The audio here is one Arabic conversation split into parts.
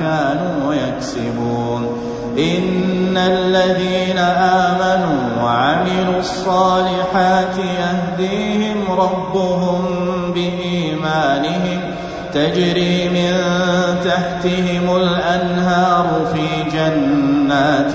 كانوا يكسبون. إن الذين آمنوا وعملوا الصالحات يهديهم ربهم بإيمانهم. تجري من تحتهم الأنهار في جنات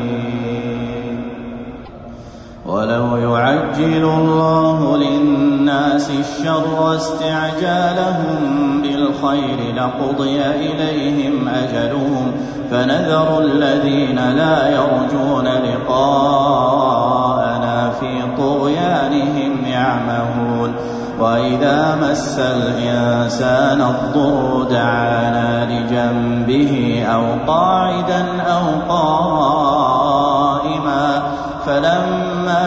ولو يعجل الله للناس الشر استعجالهم بالخير لقضي إليهم أجلهم فنذر الذين لا يرجون لقاءنا في طغيانهم يعمهون وإذا مس الإنسان الضر دعانا لجنبه أو قاعدا أو قائما فلما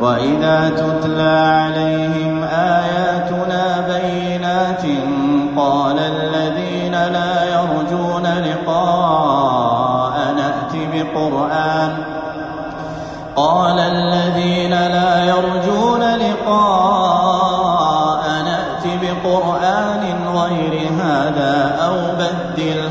وإذا تتلى عليهم آياتنا بينات قال الذين لا يرجون لقاء نأت بقرآن قال الذين لا يرجون لقاء نأت بقرآن غير هذا أو بدله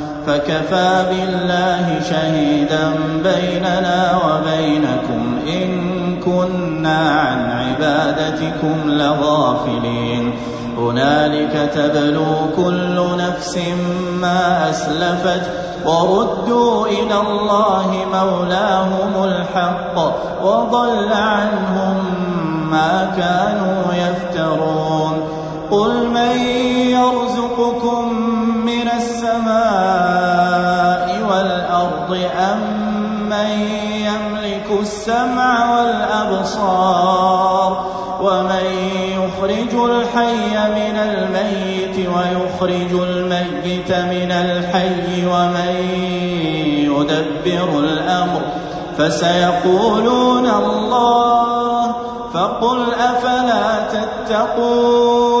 فكفى بالله شهيدا بيننا وبينكم إن كنا عن عبادتكم لغافلين. هنالك تبلو كل نفس ما أسلفت وردوا إلى الله مولاهم الحق وضل عنهم ما كانوا يفترون. قل من يرزقكم من السماء والأرض أم من يملك السمع والأبصار ومن يخرج الحي من الميت ويخرج الميت من الحي ومن يدبر الأمر فسيقولون الله فقل أفلا تتقون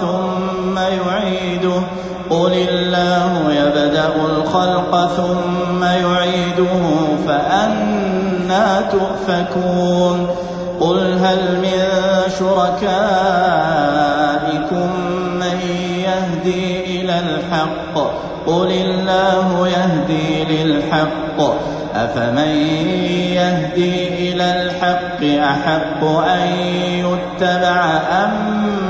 ثم يعيده. قل الله يبدأ الخلق ثم يعيده فأنا تؤفكون. قل هل من شركائكم من يهدي إلى الحق؟ قل الله يهدي للحق. أفمن يهدي إلى الحق أحق أن يتبع أم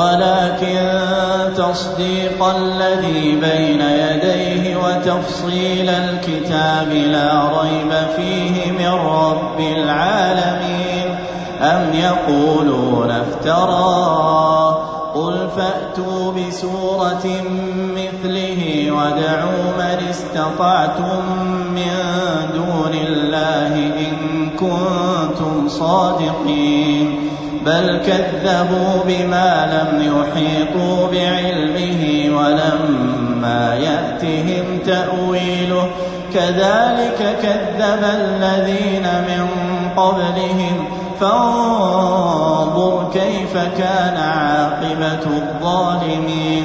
ولكن تصديق الذي بين يديه وتفصيل الكتاب لا ريب فيه من رب العالمين. أم يقولون افتراه قل فأتوا بسورة مثله وادعوا من استطعتم من دون الله إن كنتم صادقين. بل كذبوا بما لم يحيطوا بعلمه ولما يأتهم تأويله. كذلك كذب الذين من قبلهم. فانظر كيف كان عاقبة الظالمين.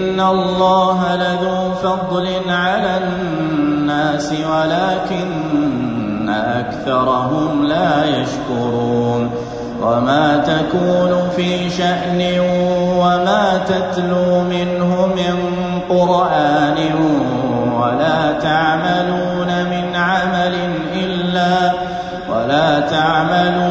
الله لذو فضل على الناس ولكن أكثرهم لا يشكرون وما تكون في شأن وما تتلو منه من قرآن ولا تعملون من عمل إلا ولا تعملون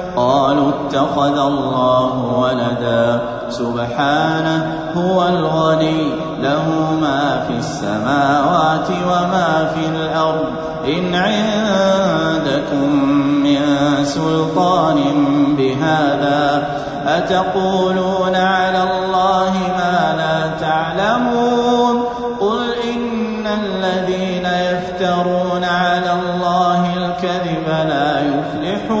قالوا اتخذ الله ولدا. سبحانه هو الغني له ما في السماوات وما في الأرض. إن عندكم من سلطان بهذا أتقولون على الله ما لا تعلمون؟ قل إن الذين يفترون على الله الكذب لا يفلحون.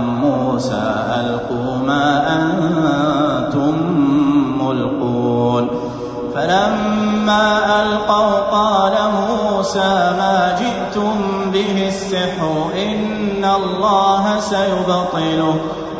موسى ألقوا ما أنتم ملقون. فلما ألقوا قال موسى ما جئتم به السحر إن الله سيبطله.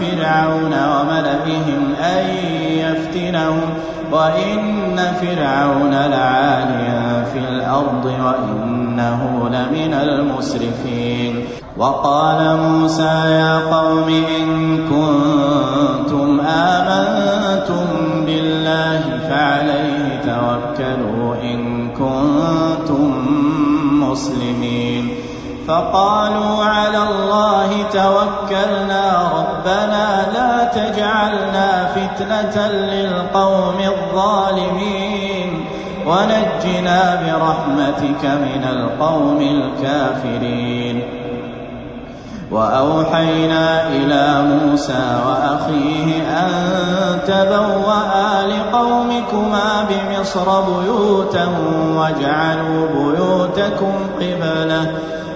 فرعون وملئهم أن يفتنهم. وإن فرعون لعال في الأرض وإنه لمن المسرفين. وقال موسى يا قوم إن كنتم آمنتم بالله فعليه توكلوا إن كنتم مسلمين. فقالوا على الله توكلنا ربنا لا تجعلنا فتنة للقوم الظالمين ونجنا برحمتك من القوم الكافرين. وأوحينا إلى موسى وأخيه أن تبوأ لقومكما بمصر بيوتا واجعلوا بيوتكم قبلة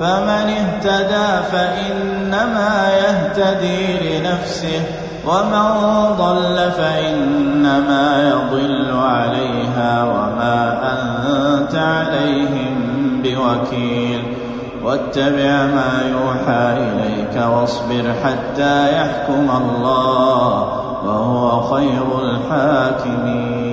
فمن اهتدى فإنما يهتدي لنفسه ومن ضل فإنما يضل عليها وما أنت عليهم بوكيل. واتبع ما يوحى إليك واصبر حتى يحكم الله وهو خير الحاكمين.